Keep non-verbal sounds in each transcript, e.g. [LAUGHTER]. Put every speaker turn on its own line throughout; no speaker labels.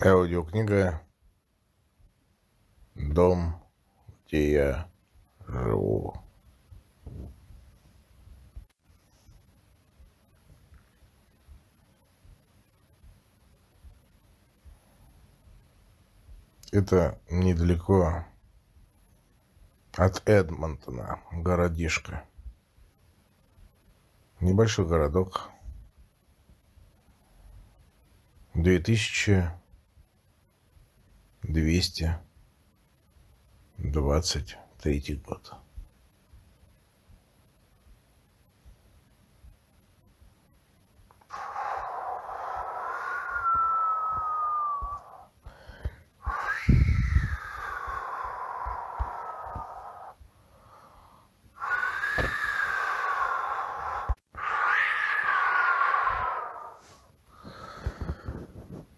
Аудиокнига «Дом, где я живу». Это недалеко от Эдмонтона, городишко. Небольшой городок. Две тысячи двести двадцать третий год.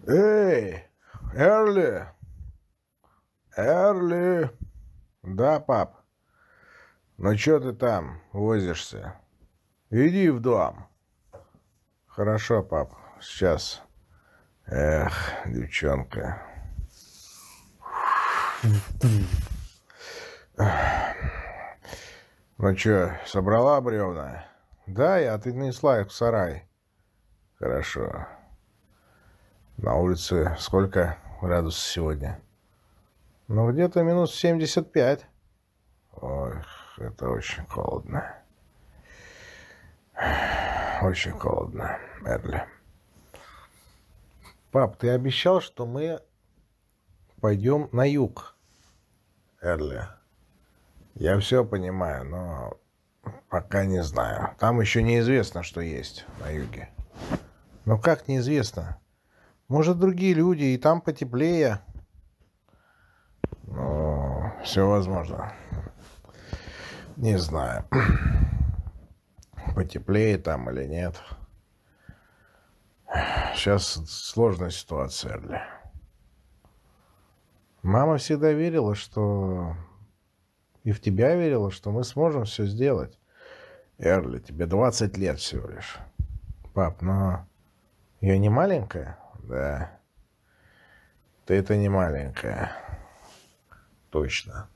Эй, Эрли! Эрли! Да, пап? Ну чё ты там возишься? Иди в дом. Хорошо, пап, сейчас. Эх, девчонка. Ну чё, собрала бревна? Да, я отнесла их в сарай. Хорошо. На улице сколько градусов сегодня? Ну, где-то минус 75. Ой, это очень холодно. Очень холодно, Эрли. Пап, ты обещал, что мы пойдем на юг. Эрли. Я все понимаю, но пока не знаю. Там еще неизвестно, что есть на юге. Ну как неизвестно? Может, другие люди, и там потеплее. Ну, все возможно. Не знаю, [CLEARS THROAT] потеплее там или нет. Сейчас сложная ситуация, Эрли. Мама всегда верила, что... И в тебя верила, что мы сможем все сделать. Эрли, тебе 20 лет всего лишь. Пап, но я не маленькая. Да. Ты это не маленькая. Точно.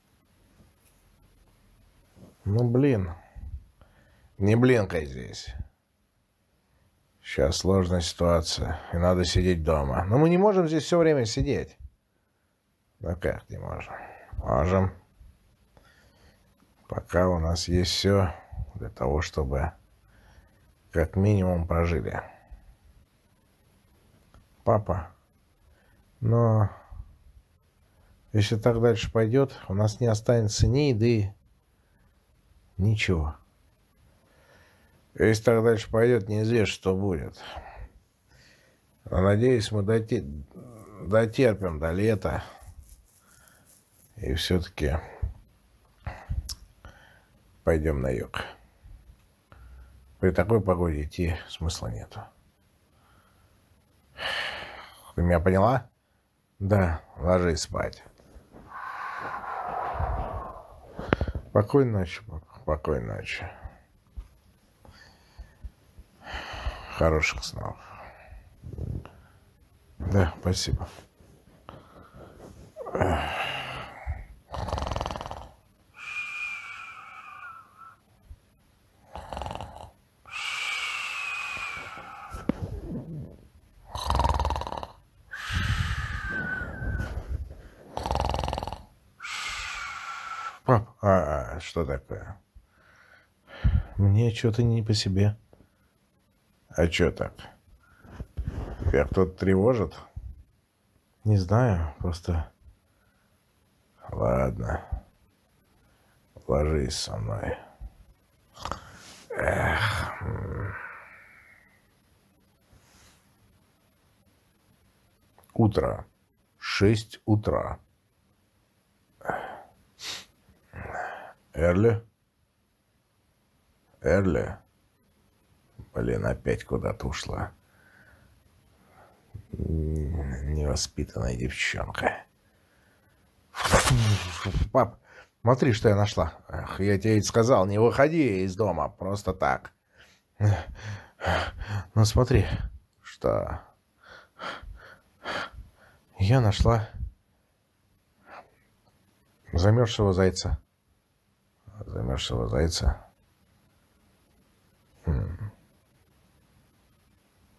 Ну, блин. Не блинкай здесь. Сейчас сложная ситуация, и надо сидеть дома. Но мы не можем здесь все время сидеть. Ну как не можем? Можем. Пока у нас есть все для того, чтобы как минимум прожили. Папа, но если так дальше пойдет, у нас не останется ни еды, ничего. Если так дальше пойдет, неизвестно, что будет. Но, надеюсь, мы доте... дотерпим до лета. И все-таки пойдем на юг. При такой погоде идти смысла нету. Ты меня поняла? Да, ложись спать. Спокойной ночи, папа. Спокойной ночи. Хороших снов. Да, спасибо. Пап, а, а что такое? Мне что-то не по себе. А что так? Тебя кто-то тревожит? Не знаю, просто... Ладно. Ложись со мной. Эх. Утро. Шесть утра. Эрли? Эрли? Блин, опять куда-то ушла. Невоспитанная девчонка. Пап, смотри, что я нашла. Эх, я тебе ведь сказал, не выходи из дома просто так. Ну смотри, что... Я нашла замерзшего зайца. Замерзшего зайца.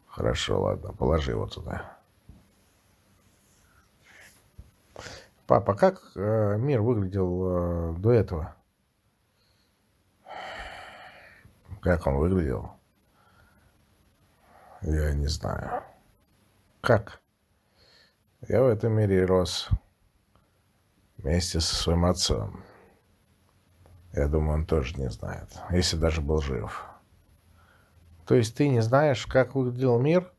Хорошо, ладно, положи его туда. Папа, как э, мир выглядел э, до этого? Как он выглядел? Я не знаю. Как? Я в этом мире рос вместе со своим отцом. Я думаю, он тоже не знает, если даже был жив. То есть ты не знаешь, как выглядел мир?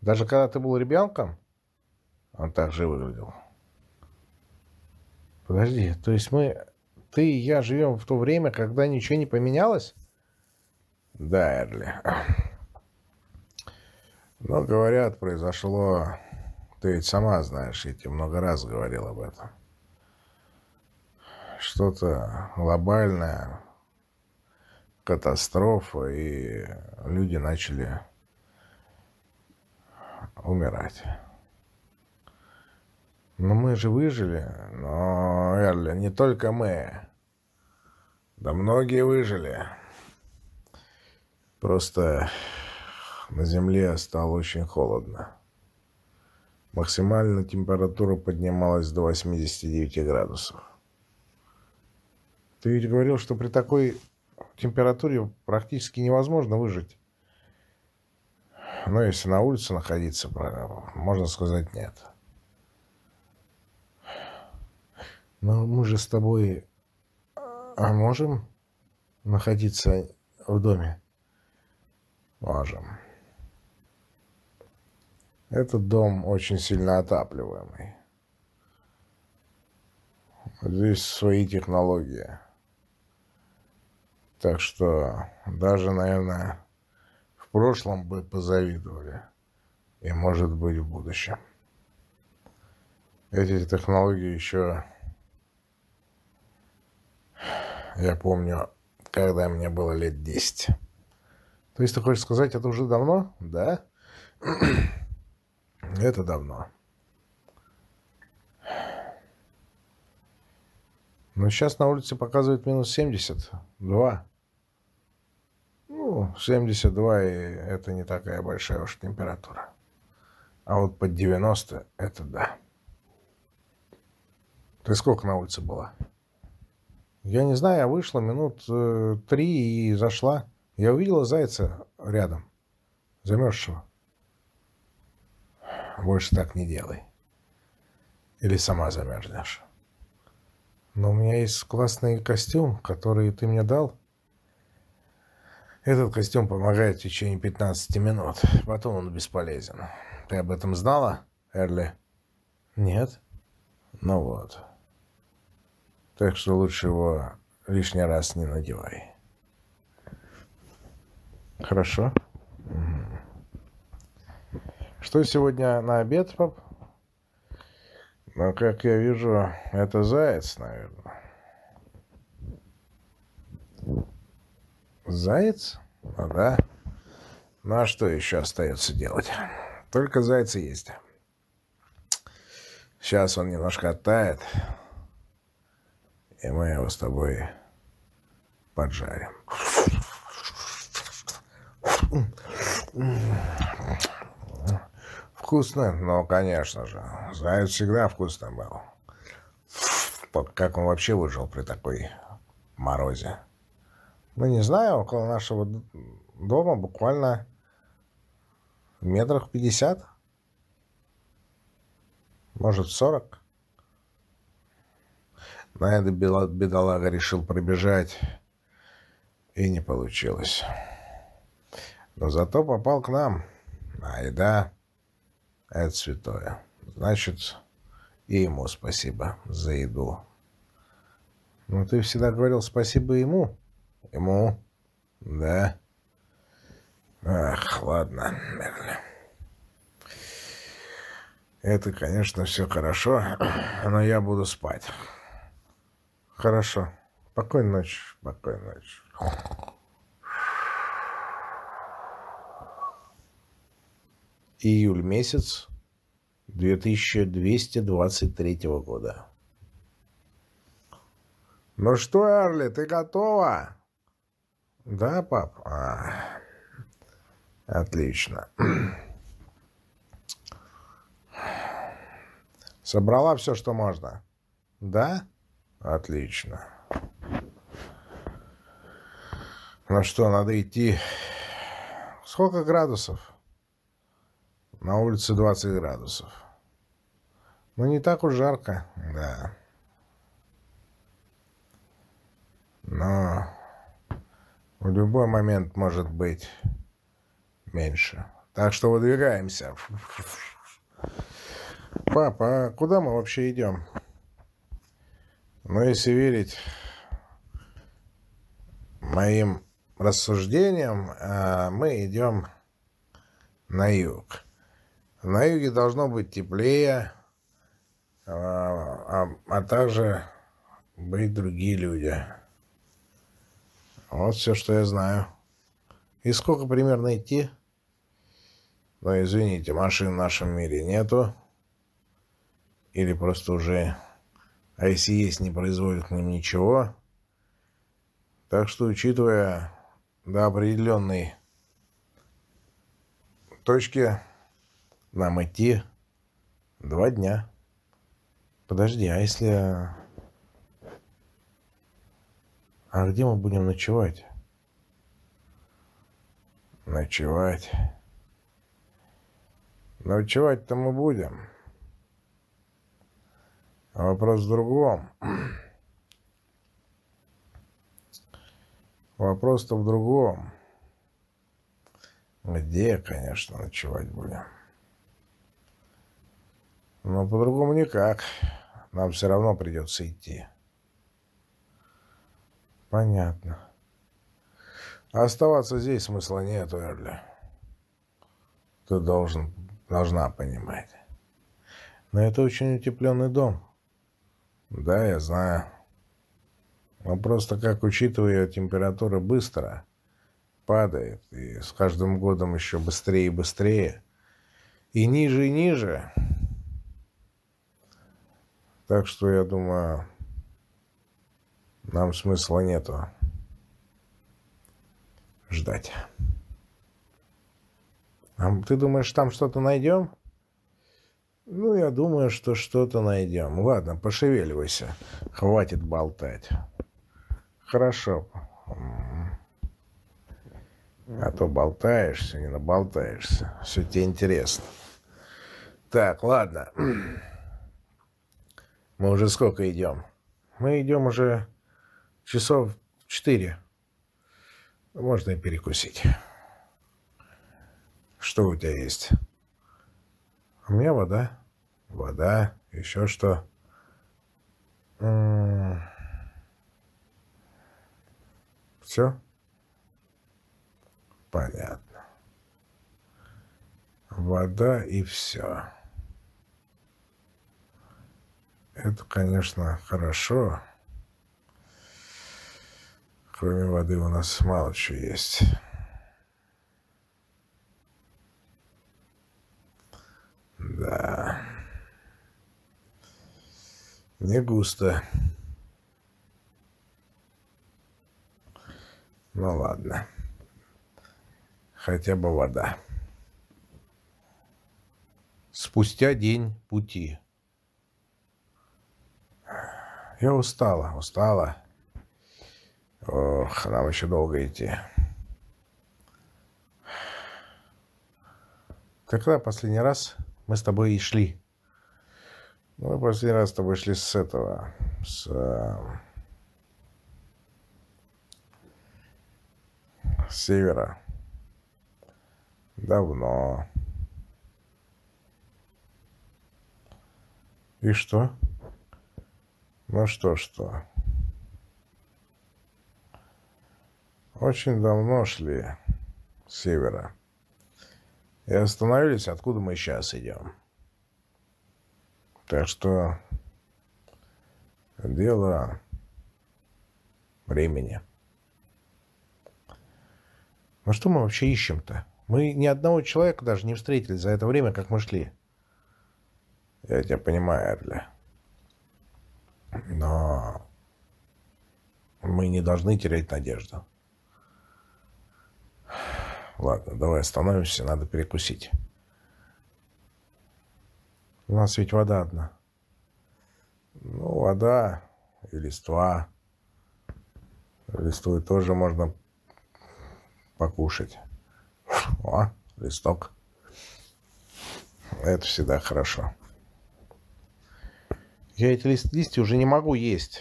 Даже когда ты был ребенком? Он так же выглядел. Подожди, то есть мы, ты и я живем в то время, когда ничего не поменялось? Да, Эрли. Но, говорят, произошло... Ты ведь сама знаешь, я тебе много раз говорил об этом. Что-то глобальное, катастрофа, и люди начали умирать. Но мы же выжили. Но, Эрли, не только мы. Да многие выжили. Просто на Земле стало очень холодно. Максимальная температура поднималась до 89 градусов. Ты ведь говорил, что при такой температуре практически невозможно выжить. Но если на улице находиться, можно сказать нет. Но мы же с тобой а можем находиться в доме? Можем. Этот дом очень сильно отапливаемый. Здесь свои технологии. Так что даже, наверное, в прошлом бы позавидовали. И, может быть, в будущем. Эти технологии еще я помню, когда мне было лет 10. То есть ты хочешь сказать, это уже давно? Да? [CLEARS THROAT] это давно. Но сейчас на улице показывает минус 72. Ну, 72 и это не такая большая уж температура. А вот под 90 это да. Ты сколько на улице была? Я не знаю, я вышла минут э, три и зашла. Я увидела зайца рядом, замерзшего. Больше так не делай. Или сама замерзнешь. Но у меня есть классный костюм, который ты мне дал. Этот костюм помогает в течение 15 минут. Потом он бесполезен. Ты об этом знала, Эрли? Нет? Ну вот. Так что лучше его лишний раз не надевай. Хорошо. Что сегодня на обед, пап? Ну, как я вижу, это заяц, наверное. Заяц? Ну да. Ну а что еще остается делать? Только зайцы есть. Сейчас он немножко оттает и мы его с тобой поджарим. Вкусно? Ну, конечно же. Заяц всегда вкусно был. Как он вообще выжил при такой морозе? Ну, не знаю, около нашего дома буквально метрах пятьдесят. Может, сорок. На это бедолага решил пробежать, и не получилось. Но зато попал к нам. А еда — это святое. Значит, и ему спасибо за еду. Ну, ты всегда говорил спасибо ему. Ему? Да. Ах, ладно, Мерли. Это, конечно, все хорошо, [CLEARS THROAT] но я буду спать. Хорошо. Спокойной ночи. Спокойной ночи. Июль месяц 2223 года. Ну что, Арли, ты готова? Да, пап? А, отлично. Собрала все, что можно? Да? Отлично. Ну что, надо идти. Сколько градусов? На улице 20 градусов. Ну, не так уж жарко, да. Но в любой момент может быть меньше. Так что выдвигаемся. Папа, а куда мы вообще идем? Ну, если верить моим рассуждениям, а, мы идем на юг. На юге должно быть теплее, а, а, а также быть другие люди. Вот все, что я знаю. И сколько примерно идти? Ну, извините, машин в нашем мире нету. Или просто уже... А если есть, не производят к ним ничего. Так что, учитывая до определенной точки, нам идти два дня. Подожди, а если а где мы будем ночевать? Ночевать. Ночевать-то мы будем. А вопрос в другом. Вопрос-то в другом. Где, конечно, ночевать будем? Но по-другому никак. Нам все равно придется идти. Понятно. А оставаться здесь смысла нет, Эрли. Ты должен, должна понимать. Но это очень утепленный дом. Да, я знаю. Но просто как, учитывая температура быстро падает, и с каждым годом еще быстрее и быстрее, и ниже и ниже. Так что я думаю, нам смысла нету ждать. А ты думаешь, там что-то найдем? Ну, я думаю, что что-то найдем. Ладно, пошевеливайся. Хватит болтать. Хорошо. А то болтаешься, не наболтаешься. Все тебе интересно. Так, ладно. Мы уже сколько идем? Мы идем уже часов четыре. Можно и перекусить. Что у тебя есть? У меня вода. Вода. Еще что? Все? Понятно. Вода и все. Это, конечно, хорошо. Кроме воды у нас мало чего есть. Да. Не густо. Ну ладно. Хотя бы вода. Спустя день пути. Я устала, устала. Ох, нам еще долго идти. Когда последний раз мы с тобой и шли? Мы последний раз с тобой шли с этого, с... с севера. Давно. И что? Ну что, что? Очень давно шли с севера. И остановились, откуда мы сейчас идем. Так что дело времени. Ну что мы вообще ищем-то? Мы ни одного человека даже не встретили за это время, как мы шли. Я тебя понимаю, Эрли. Но мы не должны терять надежду. Ладно, давай остановимся, надо перекусить. У нас ведь вода одна. Ну, вода и листва. Листву тоже можно покушать. О, листок. Это всегда хорошо. Я эти лист листья уже не могу есть.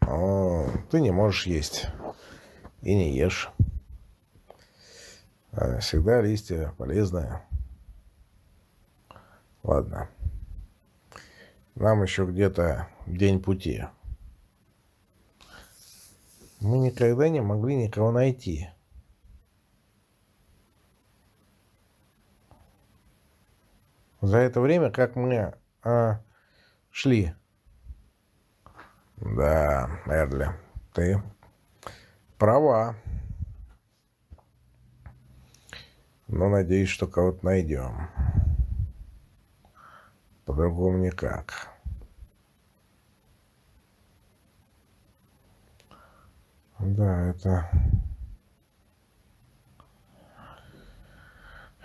О, ты не можешь есть. И не ешь. А всегда листья полезные. Ладно. Нам еще где-то день пути. Мы никогда не могли никого найти. За это время, как мы а, шли. Да, Эрли, ты права. Но надеюсь, что кого-то найдем. По-другому никак. Да, это...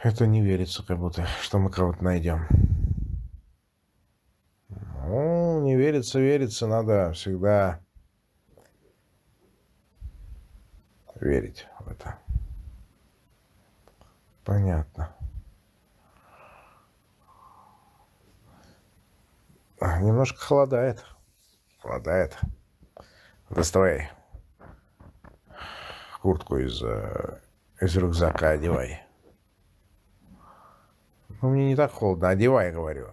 Это не верится, как будто, что мы кого-то найдем. Не верится, верится, надо всегда верить в это. Понятно. Немножко холодает. Холодает. Доставай куртку из, э, из рюкзака одевай. Ну, мне не так холодно. Одевай, говорю.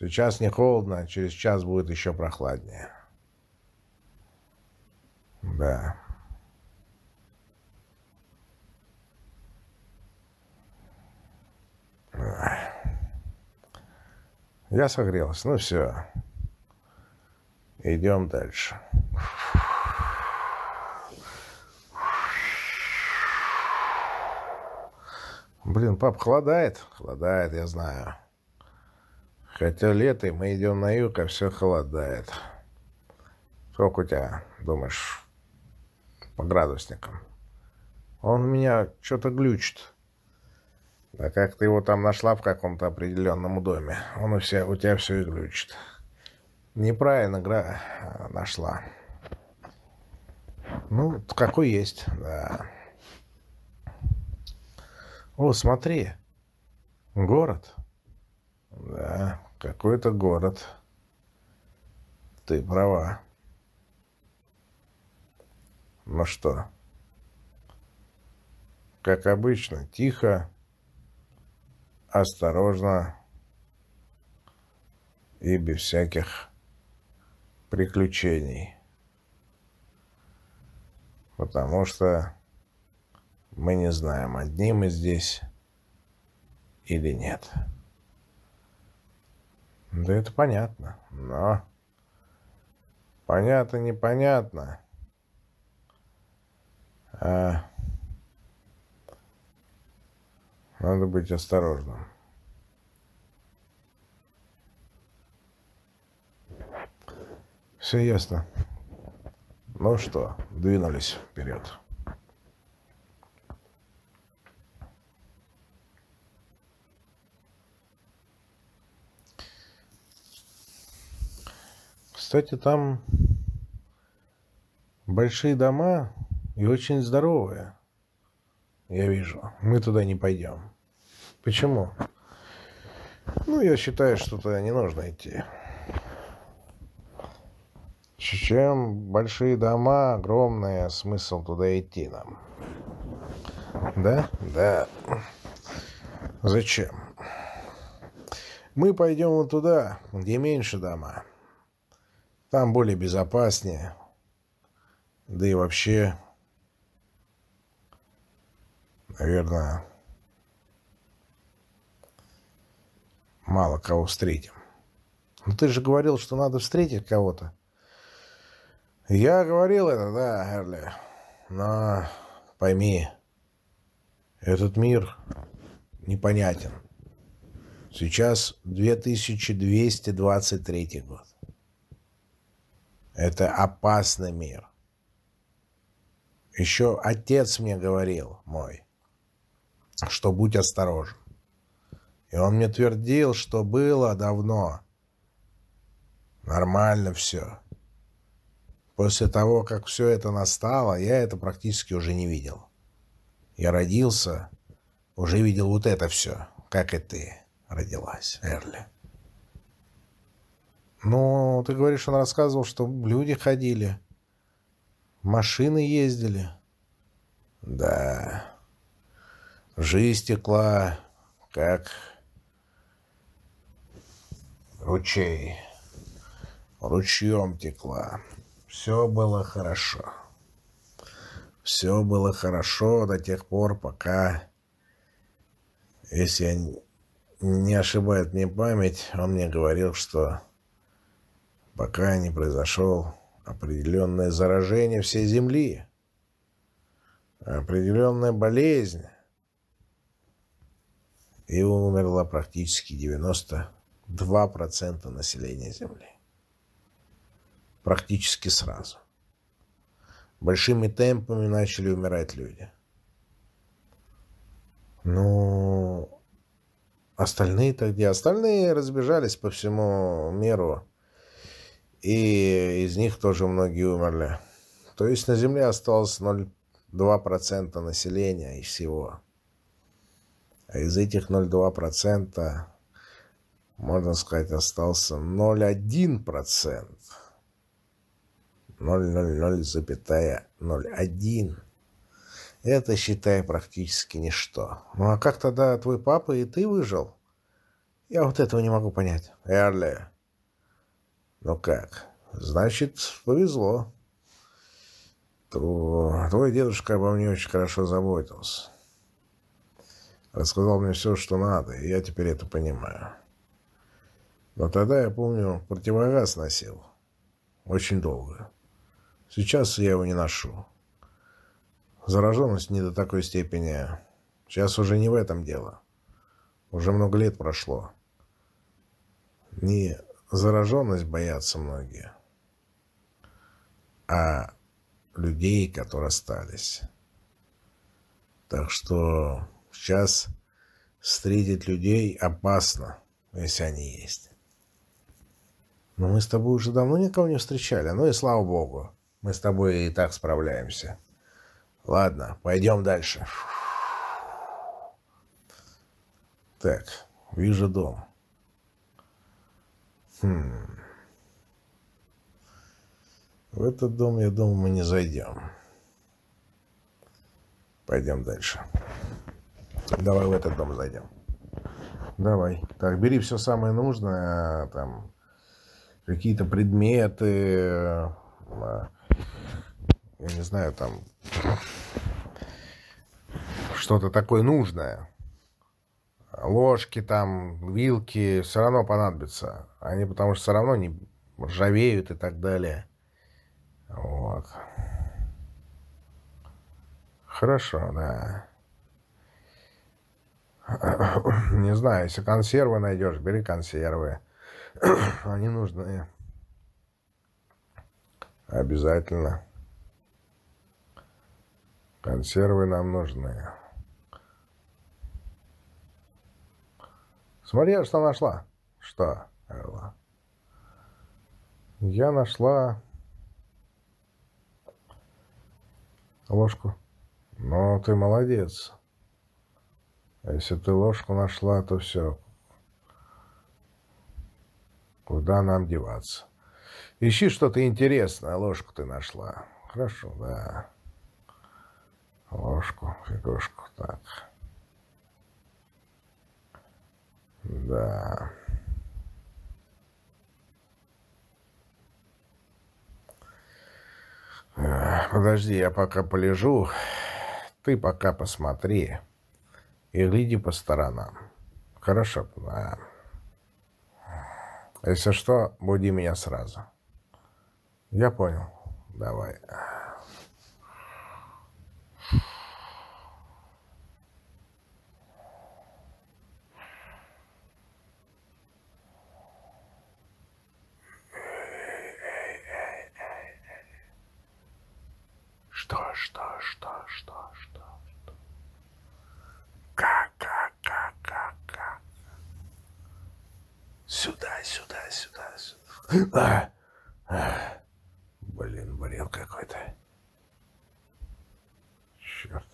Сейчас не холодно, через час будет еще прохладнее. Да. Я согрелся. Ну все. Идем дальше. Блин, пап, холодает? Холодает, я знаю. Хотя лето, и мы идем на юг, а все холодает. Сколько у тебя, думаешь, по градусникам? Он меня что-то глючит. Да как ты его там нашла в каком-то определенном доме? Он у, себя, у тебя все и глючит. Неправильно гра... нашла. Ну, какой есть, да. О, смотри. Город. Да, какой-то город. Ты права. Ну что? Как обычно, тихо, осторожно и без всяких приключений. Потому что мы не знаем, одни мы здесь или нет. Да это понятно, но... Понятно, непонятно. А... Надо быть осторожным. Все ясно. Ну что, двинулись вперед. Кстати, там большие дома и очень здоровые. Я вижу. Мы туда не пойдем. Почему? Ну, я считаю, что туда не нужно идти. Чем большие дома, огромные, смысл туда идти нам. Да? Да. Зачем? Мы пойдем вот туда, где меньше дома. Там более безопаснее. Да и вообще, наверное, мало кого встретим. Но ты же говорил, что надо встретить кого-то. Я говорил это, да, Эрли. Но пойми, этот мир непонятен. Сейчас 2223 год. Это опасный мир. Еще отец мне говорил мой, что будь осторожен. И он мне твердил, что было давно. Нормально все. После того, как все это настало, я это практически уже не видел. Я родился, уже видел вот это все, как и ты родилась, Эрли. Ну, ты говоришь, он рассказывал, что люди ходили, машины ездили. Да, жизнь текла, как ручей, ручьем текла. Все было хорошо. Все было хорошо до тех пор, пока, если я не ошибает мне память, он мне говорил, что пока не произошел определенное заражение всей Земли, определенная болезнь, и умерла практически 92% населения Земли. Практически сразу. Большими темпами начали умирать люди. Ну, остальные-то где? Остальные разбежались по всему миру. И из них тоже многие умерли. То есть на Земле осталось 0,2% населения и всего. А из этих 0,2%, можно сказать, остался 0,1%. 0,00,01. Это, считай, практически ничто. Ну а как тогда твой папа и ты выжил? Я вот этого не могу понять. Эрли. Ну как? Значит, повезло. Твой дедушка обо мне очень хорошо заботился. Рассказал мне все, что надо, и я теперь это понимаю. Но тогда, я помню, противогаз носил. Очень долго. Сейчас я его не ношу. Зараженность не до такой степени. Сейчас уже не в этом дело. Уже много лет прошло. Не зараженность боятся многие, а людей, которые остались. Так что сейчас встретить людей опасно, если они есть. Но мы с тобой уже давно никого не встречали. Ну и слава богу, мы с тобой и так справляемся. Ладно, пойдем дальше. Так, вижу дом. Хм. В этот дом, я думаю, мы не зайдем. Пойдем дальше. Давай в этот дом зайдем. Давай. Так, бери все самое нужное. Там какие-то предметы. А, я не знаю, там что-то такое нужное. Ложки там, вилки все равно понадобятся. Они потому что все равно не ржавеют и так далее. Вот. Хорошо, да. [COUGHS] Не знаю, если консервы найдешь, бери консервы. [COUGHS] Они нужны. Обязательно. Консервы нам нужны. Смотри, что нашла. Что, Элла? Я нашла ложку. Ну, ты молодец. Если ты ложку нашла, то все. Куда нам деваться? Ищи что-то интересное, ложку ты нашла. Хорошо, да ложку, фигушку, так. Да. Подожди, я пока полежу. Ты пока посмотри и гляди по сторонам. Хорошо, да. Если что, буди меня сразу. Я понял. Давай. Что, что, что, что, что, что? Как, как, как, как, как? Сюда, сюда, сюда, Блин, бред какой-то. Черт.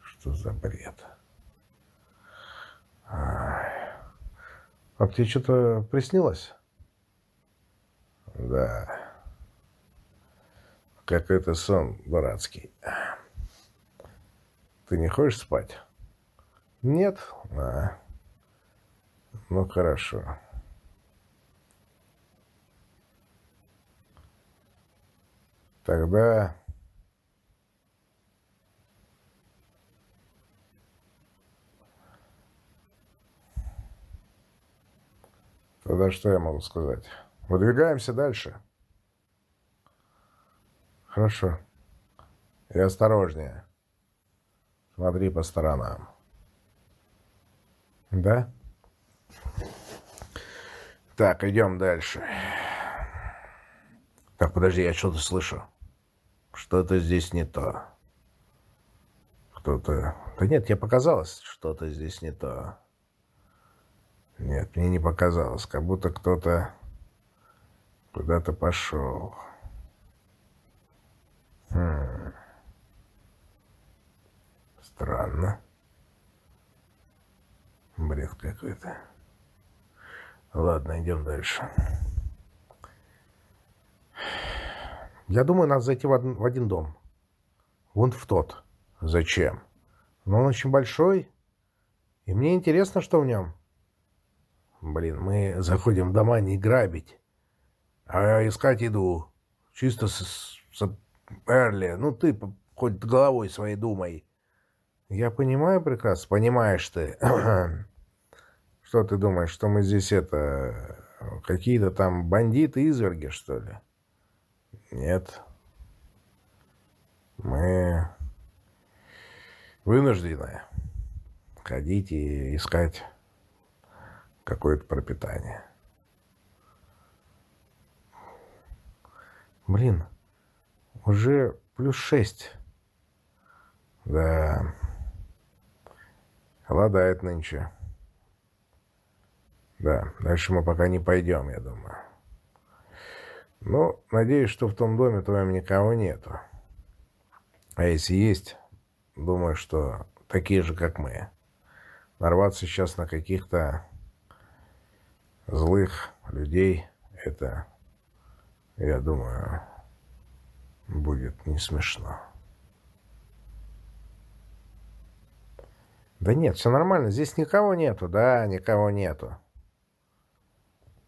Что за бред? А тебе что-то приснилось? Да. Какой-то сон дурацкий. Ты не хочешь спать? Нет? А. Ну, хорошо. Тогда... Тогда что я могу сказать? Выдвигаемся дальше. Хорошо. И осторожнее. Смотри по сторонам. Да? Так, идем дальше. Так, подожди, я что-то слышу. Что-то здесь не то. Кто-то... Да нет, тебе показалось, что-то здесь не то. Нет, мне не показалось. Как будто кто-то куда-то пошел. Хм. Странно. Бред какой-то. Ладно, идем дальше. Я думаю, надо зайти в один, в один дом. Вон в тот. Зачем? Но он очень большой. И мне интересно, что в нем. Блин, мы заходим в дома не грабить, а искать еду. Чисто с, с Эрли. Ну ты хоть головой своей думай. Я понимаю прекрасно. Понимаешь ты. [CLEARS THROAT] Что ты думаешь, что мы здесь это... Какие-то там бандиты-изверги, что ли? Нет. Мы вынуждены ходить и искать какое-то пропитание. Блин, уже плюс шесть. Да. Холодает нынче. Да, дальше мы пока не пойдем, я думаю. Ну, надеюсь, что в том доме твоем никого нету. А если есть, думаю, что такие же, как мы. Нарваться сейчас на каких-то злых людей, это, я думаю, будет не смешно. Да нет, все нормально, здесь никого нету, да, никого нету.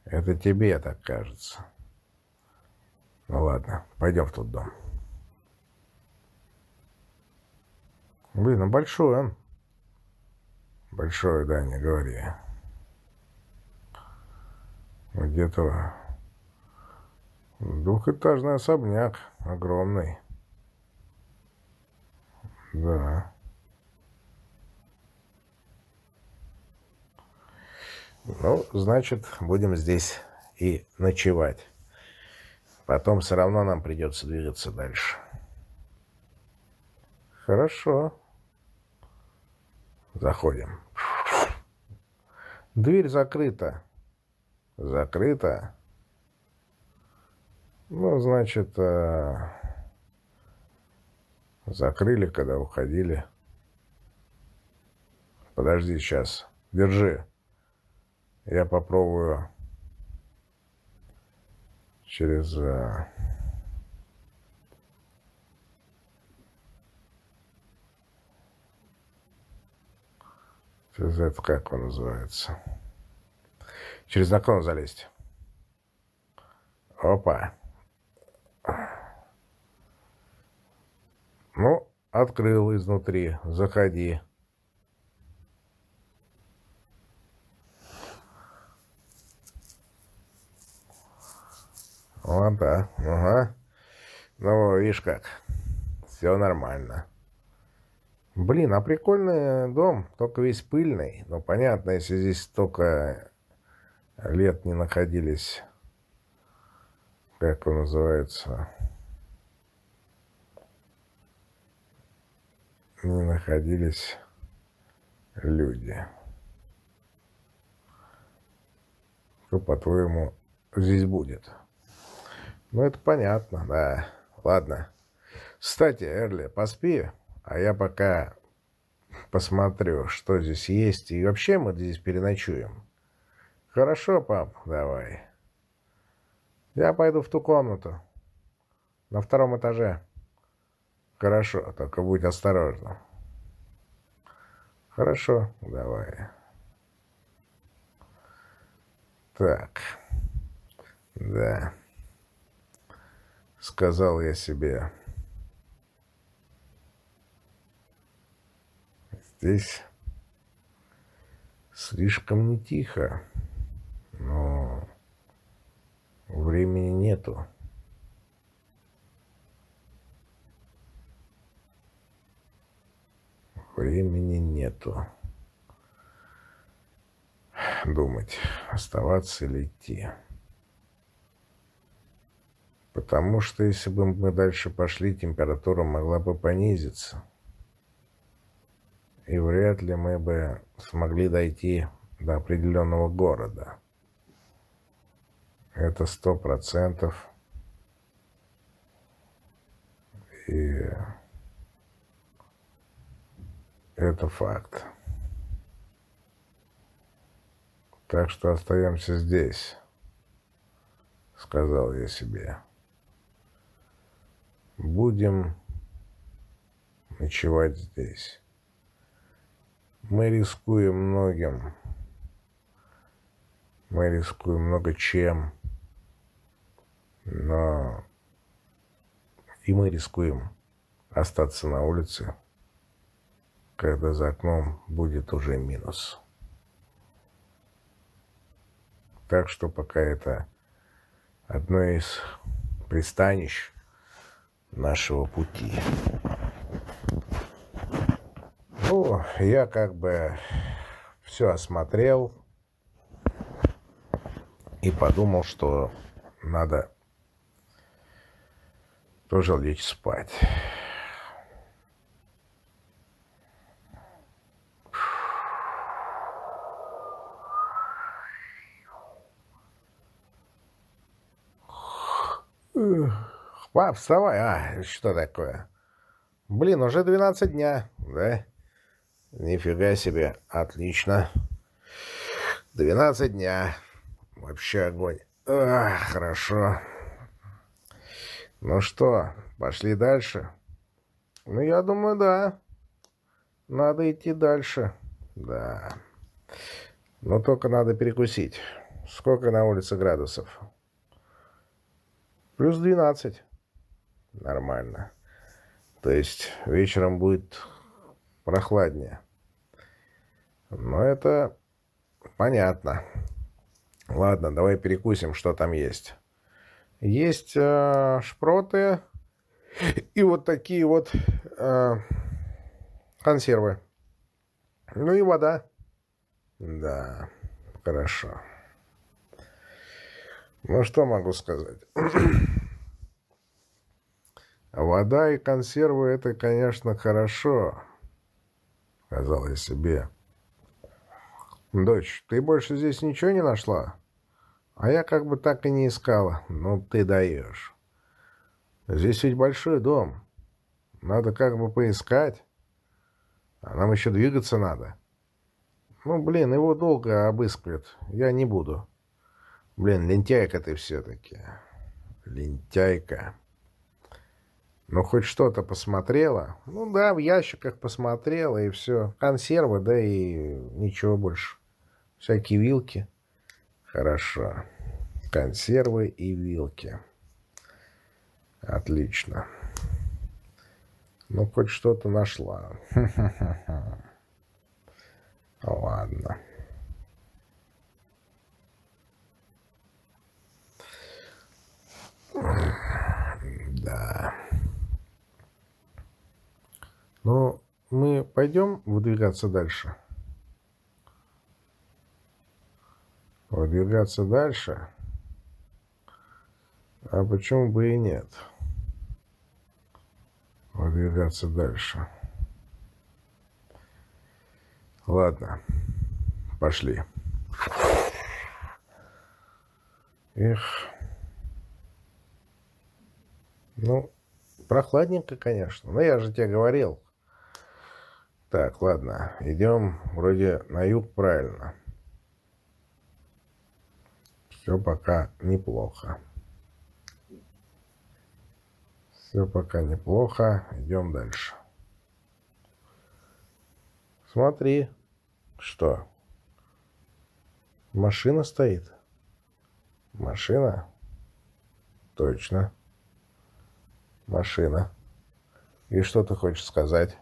Это тебе так кажется. Ну ладно, пойдем в тот дом. Блин, ну большой он. Большой, да, не говори. Где-то двухэтажный особняк, огромный. Да. Ну, значит, будем здесь и ночевать. Потом все равно нам придется двигаться дальше. Хорошо. Заходим. Дверь закрыта. Закрыта. Ну, значит, э, закрыли, когда уходили. Подожди сейчас. Держи. Я попробую через... Э, через это, как он называется? Через окно залезть. Опа. Ну, открыл изнутри. Заходи. Вот, да. Ага. Ну, видишь как. Все нормально. Блин, а прикольный дом, только весь пыльный. Ну, понятно, если здесь столько лет не находились, как он называется, не находились люди. Что, по-твоему, здесь будет? Ну, это понятно, да. Ладно. Кстати, Эрли, поспи, а я пока посмотрю, что здесь есть, и вообще мы здесь переночуем. Хорошо, пап, давай. Я пойду в ту комнату. На втором этаже. Хорошо, только будь осторожна. Хорошо, давай. Так. Да. Сказал я себе. Здесь слишком не тихо, но времени нету. Времени нету. Думать, оставаться или идти. Потому что если бы мы дальше пошли, температура могла бы понизиться. И вряд ли мы бы смогли дойти до определенного города. Это сто процентов. И это факт. Так что остаемся здесь, сказал я себе. Будем ночевать здесь. Мы рискуем многим. Мы рискуем много чем. Но и мы рискуем остаться на улице когда за окном будет уже минус. Так что пока это одно из пристанищ нашего пути. Ну, я как бы все осмотрел и подумал, что надо тоже лечь спать. Пап, вставай. А, что такое? Блин, уже 12 дня, да? Нифига себе. Отлично. 12 дня. Вообще огонь. А, хорошо. Ну что, пошли дальше? Ну, я думаю, да. Надо идти дальше. Да. Но только надо перекусить. Сколько на улице градусов? Плюс 12. Нормально. То есть вечером будет прохладнее. Но это понятно. Ладно, давай перекусим, что там есть. Есть э, шпроты и вот такие вот э, консервы. Ну и вода. Да, хорошо. Ну, что могу сказать? [CLEARS THROAT] Вода и консервы — это, конечно, хорошо, — сказал я себе. Дочь, ты больше здесь ничего не нашла? А я как бы так и не искала. Ну, ты даешь. Здесь ведь большой дом. Надо как бы поискать. А нам еще двигаться надо. Ну, блин, его долго обыскивают. Я не буду. Блин, лентяйка ты все-таки. Лентяйка. Ну, хоть что-то посмотрела. Ну да, в ящиках посмотрела, и все. Консервы, да и ничего больше. Всякие вилки. Хорошо. Консервы и вилки. Отлично. Ну, хоть что-то нашла. [LAUGHS] Ладно. Да. Но мы пойдем выдвигаться дальше. Выдвигаться дальше? А почему бы и нет? Выдвигаться дальше. Ладно, пошли. Эх. Ну, прохладненько, конечно. Но я же тебе говорил. Так, ладно, идем вроде на юг правильно. Все пока неплохо. Все пока неплохо. Идем дальше. Смотри. Что? Машина стоит. Машина? Точно. Машина. И что ты хочешь сказать?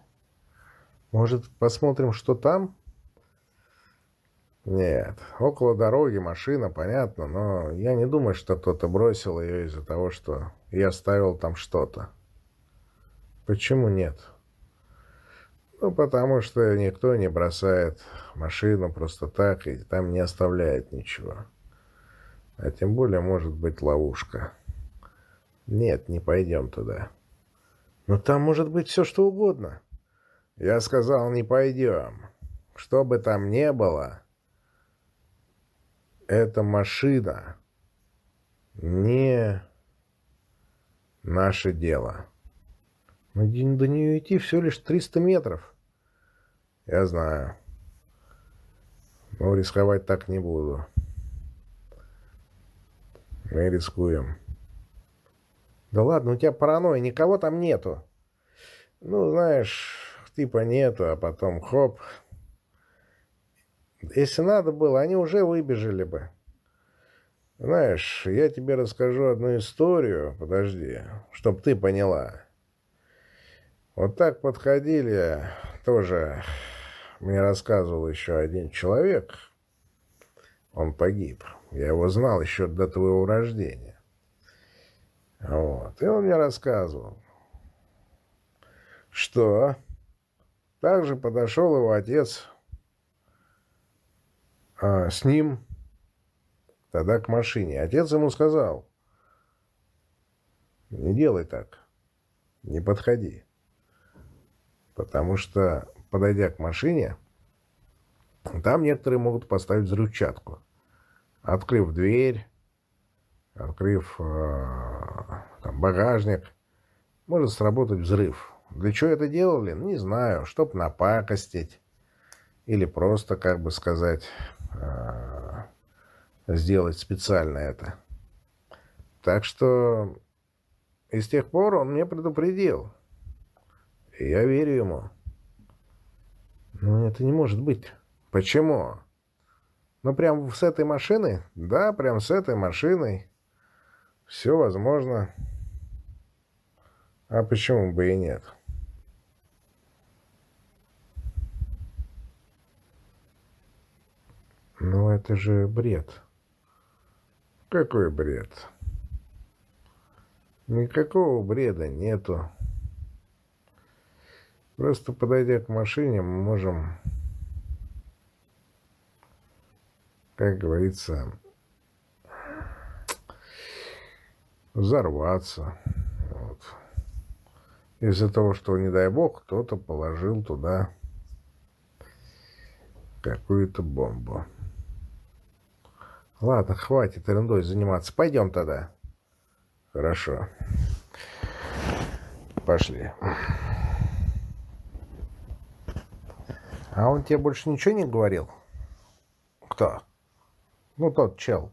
Может, посмотрим, что там? Нет, около дороги машина, понятно, но я не думаю, что кто-то бросил ее из-за того, что я оставил там что-то. Почему нет? Ну, потому что никто не бросает машину просто так и там не оставляет ничего. А тем более может быть ловушка. Нет, не пойдем туда. Но там может быть все что угодно. Я сказал, не пойдем. Что бы там ни было, эта машина не наше дело. Но до нее идти всего лишь 300 метров. Я знаю. Но рисковать так не буду. Мы рискуем. Да ладно, у тебя паранойя, никого там нету. Ну, знаешь, типа нету, а потом хоп. Если надо было, они уже выбежали бы. Знаешь, я тебе расскажу одну историю, подожди, чтоб ты поняла. Вот так подходили, тоже мне рассказывал еще один человек. Он погиб. Я его знал еще до твоего рождения. Вот. И он мне рассказывал, что также подошел его отец а, с ним тогда к машине. Отец ему сказал, не делай так, не подходи. Потому что, подойдя к машине, там некоторые могут поставить взрывчатку. Открыв дверь, открыв э, там, багажник, может сработать взрыв. Для чего это делали? Не знаю. Чтоб напакостить. Или просто, как бы сказать, э, сделать специально это. Так что и с тех пор он мне предупредил. И я верю ему. Но это не может быть. Почему? Ну, прям с этой машины? Да, прям с этой машиной. Все возможно. А почему бы и нет? — Ну, это же бред. Какой бред? Никакого бреда нету. Просто подойдя к машине, мы можем, как говорится, взорваться. Вот. Из-за того, что, не дай бог, кто-то положил туда какую-то бомбу. Ладно, хватит ерундой заниматься. Пойдем тогда. Хорошо. Пошли. А он тебе больше ничего не говорил? Кто? Ну, тот чел.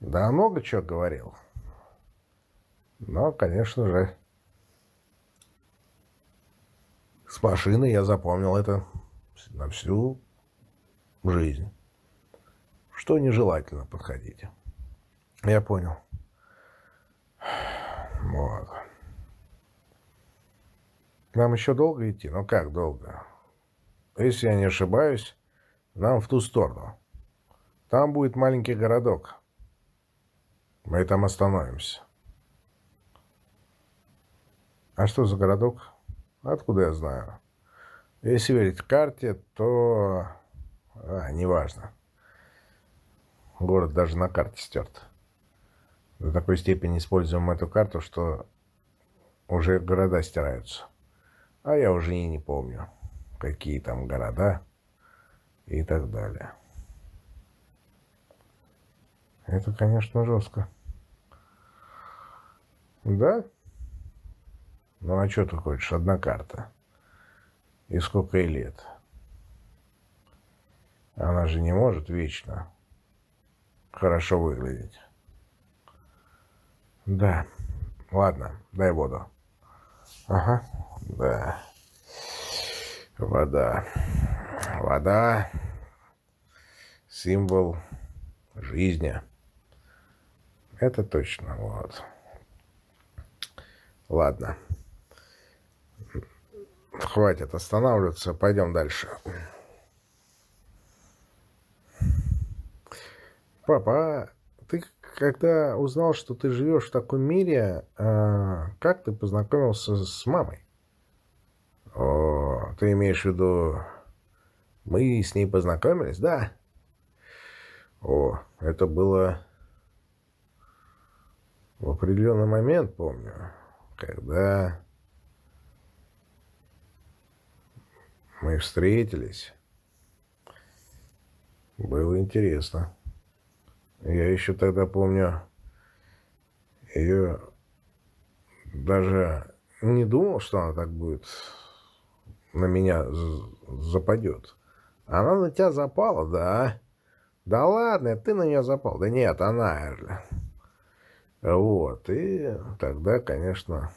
Да, много чего говорил. Но, конечно же, с машины я запомнил это на всю жизнь что нежелательно подходить. Я понял. Вот. Нам еще долго идти? Ну как долго? Если я не ошибаюсь, нам в ту сторону. Там будет маленький городок. Мы там остановимся. А что за городок? Откуда я знаю? Если верить карте, то... А, неважно. Город даже на карте стерт. До такой степени используем эту карту, что уже города стираются. А я уже и не помню, какие там города и так далее. Это, конечно, жестко. Да? Ну а что ты хочешь? Одна карта. И сколько ей лет? Она же не может вечно хорошо выглядеть. Да. Ладно, дай воду. Ага, да. Вода. Вода. Символ жизни. Это точно, вот. Ладно. Хватит останавливаться, пойдем дальше. Папа, ты когда узнал, что ты живешь в таком мире, а, как ты познакомился с мамой? О, ты имеешь в виду, мы с ней познакомились, да? О, это было в определенный момент, помню, когда мы встретились. Было интересно. Я еще тогда помню, ее даже не думал, что она так будет на меня западет. Она на тебя запала, да? Да ладно, ты на нее запал. Да нет, она, Эрли. Вот, и тогда, конечно,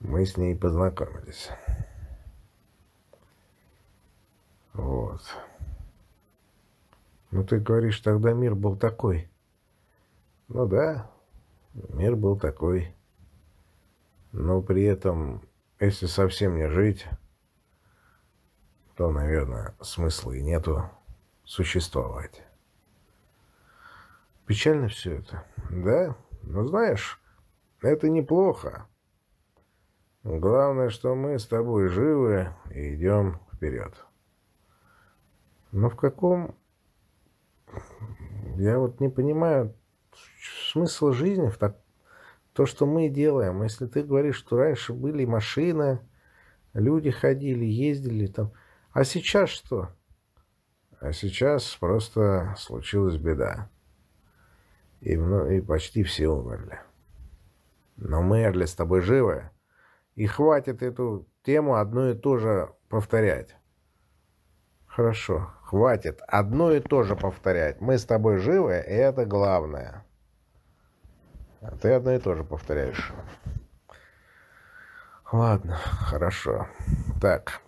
мы с ней познакомились. Вот. Ну, ты говоришь, тогда мир был такой. Ну да, мир был такой. Но при этом, если совсем не жить, то, наверное, смысла и нету существовать. Печально все это, да? Но знаешь, это неплохо. Главное, что мы с тобой живы и идем вперед. Но в каком я вот не понимаю смысл жизни в так... то, что мы делаем. Если ты говоришь, что раньше были машины, люди ходили, ездили там. А сейчас что? А сейчас просто случилась беда. И, ну, и почти все умерли. Но мы, Эрли, с тобой живы. И хватит эту тему одно и то же повторять. Хорошо, хватит одно и то же повторять. Мы с тобой живы, и это главное. А ты одно и то же повторяешь. Ладно, хорошо. Так.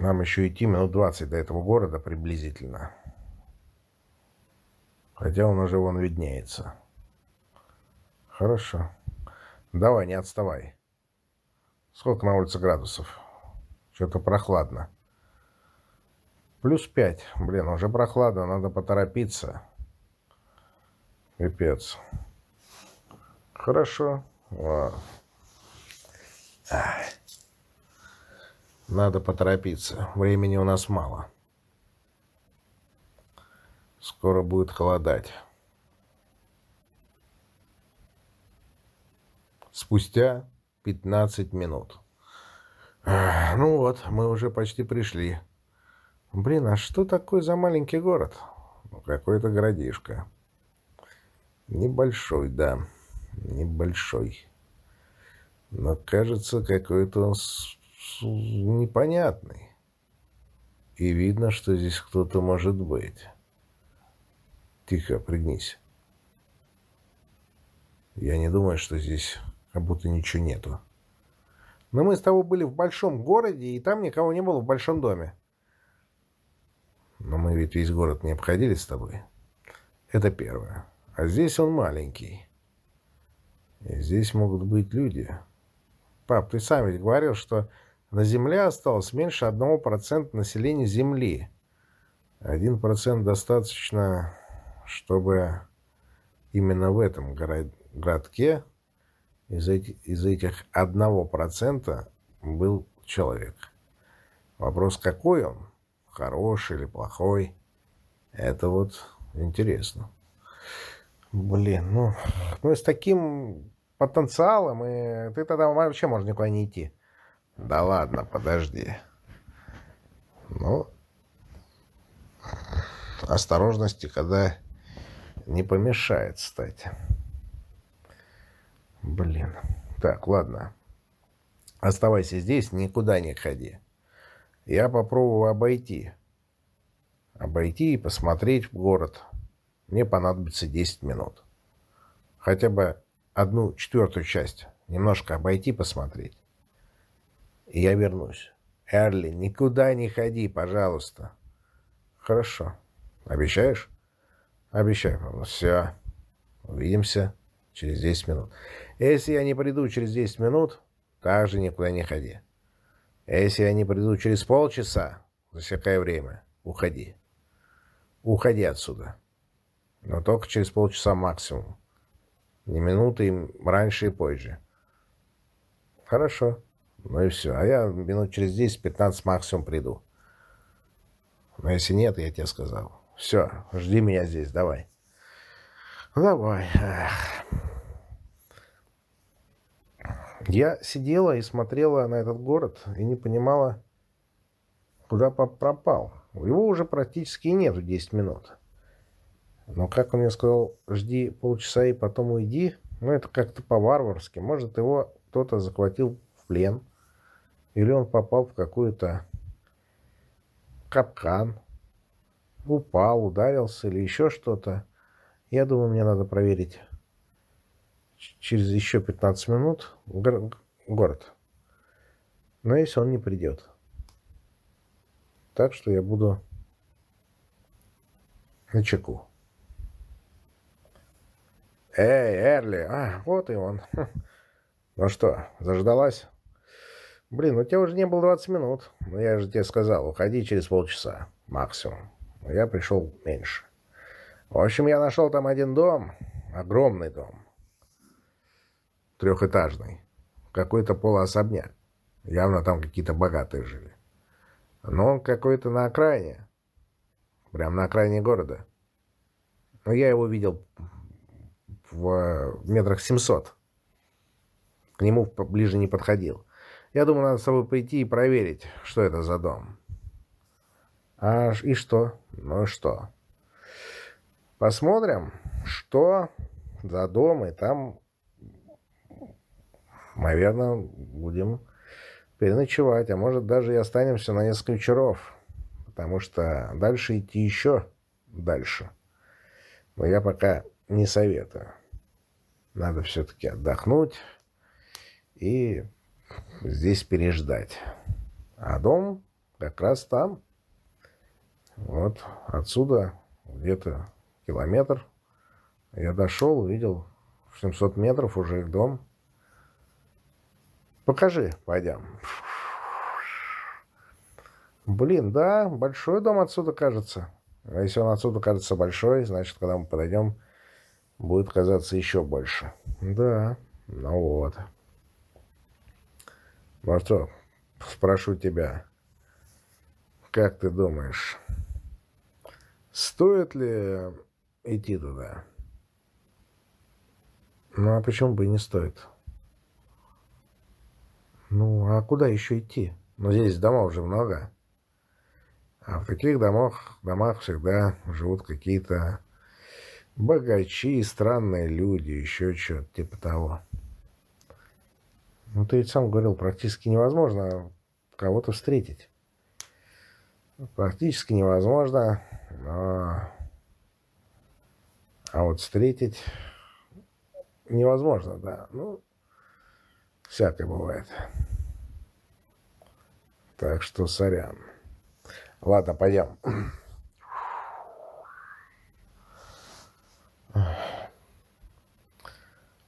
Нам еще идти минут 20 до этого города приблизительно. Хотя он уже вон виднеется. Хорошо. Давай, не отставай. Сколько на улице градусов? Что-то прохладно. Плюс пять. Блин, уже прохладно, надо поторопиться. Пипец. Хорошо. Надо поторопиться. Времени у нас мало. Скоро будет холодать. Спустя 15 минут. Ну вот, мы уже почти пришли. Блин, а что такое за маленький город? Ну, какой-то городишко. Небольшой, да. Небольшой. Но кажется, какой-то он непонятный. И видно, что здесь кто-то может быть. Тихо, пригнись. Я не думаю, что здесь как будто ничего нету. Но мы с тобой были в большом городе, и там никого не было в большом доме. Но мы ведь весь город не обходили с тобой. Это первое. А здесь он маленький. И здесь могут быть люди. Пап, ты сам ведь говорил, что на Земле осталось меньше одного процента населения Земли. Один процент достаточно, чтобы именно в этом городке из, этих, из этих одного процента был человек. Вопрос, какой он, хороший или плохой, это вот интересно. Блин, ну, ну с таким потенциалом, и ты тогда вообще можешь никуда не идти. Да ладно, подожди. Ну, осторожности, когда не помешает, кстати. Блин. Так, ладно. Оставайся здесь, никуда не ходи. Я попробую обойти. Обойти и посмотреть в город. Мне понадобится 10 минут. Хотя бы одну четвертую часть. Немножко обойти, посмотреть. И я вернусь. Эрли, никуда не ходи, пожалуйста. Хорошо. Обещаешь? Обещаю. Все. Увидимся через 10 минут. Если я не приду через 10 минут, также никуда не ходи. Если я не приду через полчаса, засекай время, уходи. Уходи отсюда. Но только через полчаса максимум. Не минуты раньше и позже. Хорошо. Ну и все. А я минут через 10-15 максимум приду. Но если нет, я тебе сказал. Все, жди меня здесь, давай. Давай. Эх. Я сидела и смотрела на этот город и не понимала, куда пропал. Его уже практически нет в 10 минут. Но как он мне сказал, жди полчаса и потом уйди, ну это как-то по-варварски. Может, его кто-то захватил в плен, или он попал в какую-то капкан, упал, ударился или еще что-то. Я думаю, мне надо проверить через еще 15 минут город. Но если он не придет. Так что я буду на чеку. Эй, Эрли, а, вот и он. Ну что, заждалась? Блин, у тебя уже не было 20 минут. Но я же тебе сказал, уходи через полчаса максимум. Я пришел меньше. В общем, я нашел там один дом, огромный дом трехэтажный. Какой-то полуособняк. Явно там какие-то богатые жили. Но он какой-то на окраине. Прям на окраине города. Но я его видел в метрах 700. К нему ближе не подходил. Я думаю, надо с тобой прийти и проверить, что это за дом. А и что? Ну и что? Посмотрим, что за дом, и там наверное, будем переночевать, а может даже и останемся на несколько вечеров, потому что дальше идти еще дальше. Но я пока не советую. Надо все-таки отдохнуть и здесь переждать. А дом как раз там. Вот отсюда где-то километр. Я дошел, увидел 700 метров уже их дом. Покажи, пойдем. Блин, да, большой дом отсюда кажется. А если он отсюда кажется большой, значит, когда мы подойдем, будет казаться еще больше. Да, ну вот. Ну что, спрошу тебя, как ты думаешь, стоит ли идти туда? Ну, а почему бы и не стоит? Ну, а куда еще идти? Ну, здесь домов уже много. А в таких домах, домах всегда живут какие-то богачи, странные люди, еще что-то типа того. Ну, ты ведь сам говорил, практически невозможно кого-то встретить. Практически невозможно, но... А вот встретить невозможно, да. Ну, Всякое бывает. Так что сорян. Ладно, пойдем.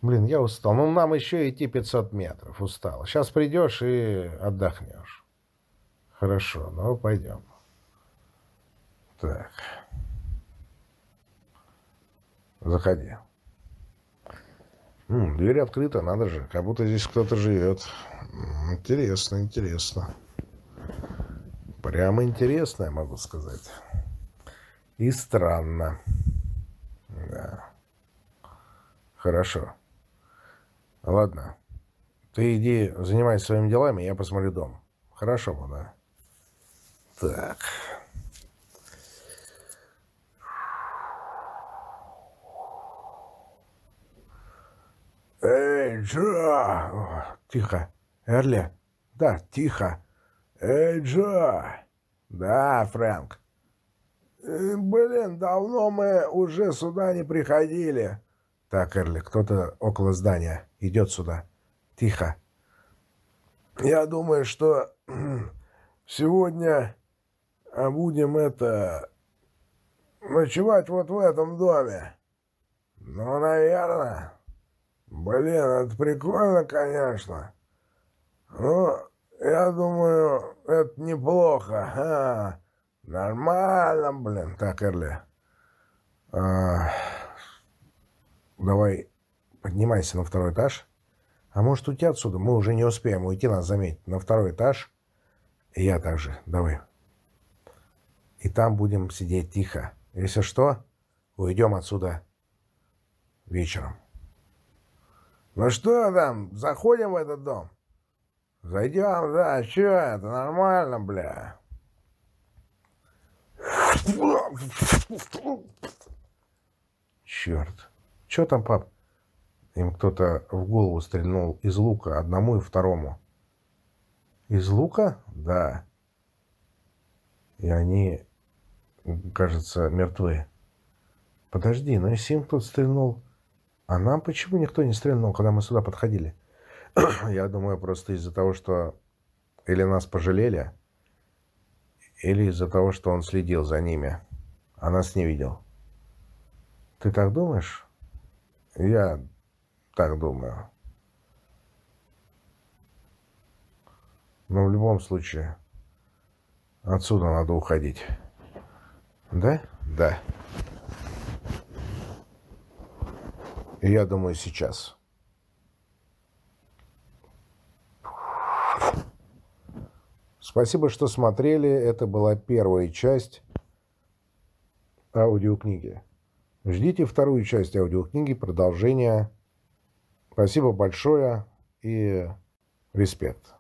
Блин, я устал. Ну, нам еще идти 500 метров. Устал. Сейчас придешь и отдохнешь. Хорошо, ну, пойдем. Так. Заходи. М, дверь открыта, надо же. Как будто здесь кто-то живет. Интересно, интересно. Прямо интересно, я могу сказать. И странно. Да. Хорошо. Ладно. Ты иди занимайся своими делами, я посмотрю дом. Хорошо, да. Так. Эй, Джо! Тихо. Эрли? Да, тихо. Эй, Джо! Да, Фрэнк. Э, блин, давно мы уже сюда не приходили. Так, Эрли, кто-то около здания. Идет сюда. Тихо. Я думаю, что [CLEARS THROAT] сегодня будем это ночевать вот в этом доме. Ну, наверное. Блин, это прикольно, конечно. Ну, я думаю, это неплохо. А, нормально, блин. Так, Эрли. А, давай поднимайся на второй этаж. А может уйти отсюда? Мы уже не успеем уйти, нас заметить. На второй этаж. И я также. Давай. И там будем сидеть тихо. Если что, уйдем отсюда вечером. Ну что там, заходим в этот дом? Зайдем, да, что это, нормально, бля. Черт. Что там, пап? Им кто-то в голову стрельнул из лука одному и второму. Из лука? Да. И они, кажется, мертвы. Подожди, но если им кто-то стрельнул... А нам почему никто не стрельнул, когда мы сюда подходили? [CLEARS THROAT] Я думаю, просто из-за того, что или нас пожалели, или из-за того, что он следил за ними, а нас не видел. Ты так думаешь? Я так думаю. Но в любом случае, отсюда надо уходить. Да? Да. Я думаю, сейчас. Спасибо, что смотрели. Это была первая часть аудиокниги. Ждите вторую часть аудиокниги, продолжение. Спасибо большое и респект.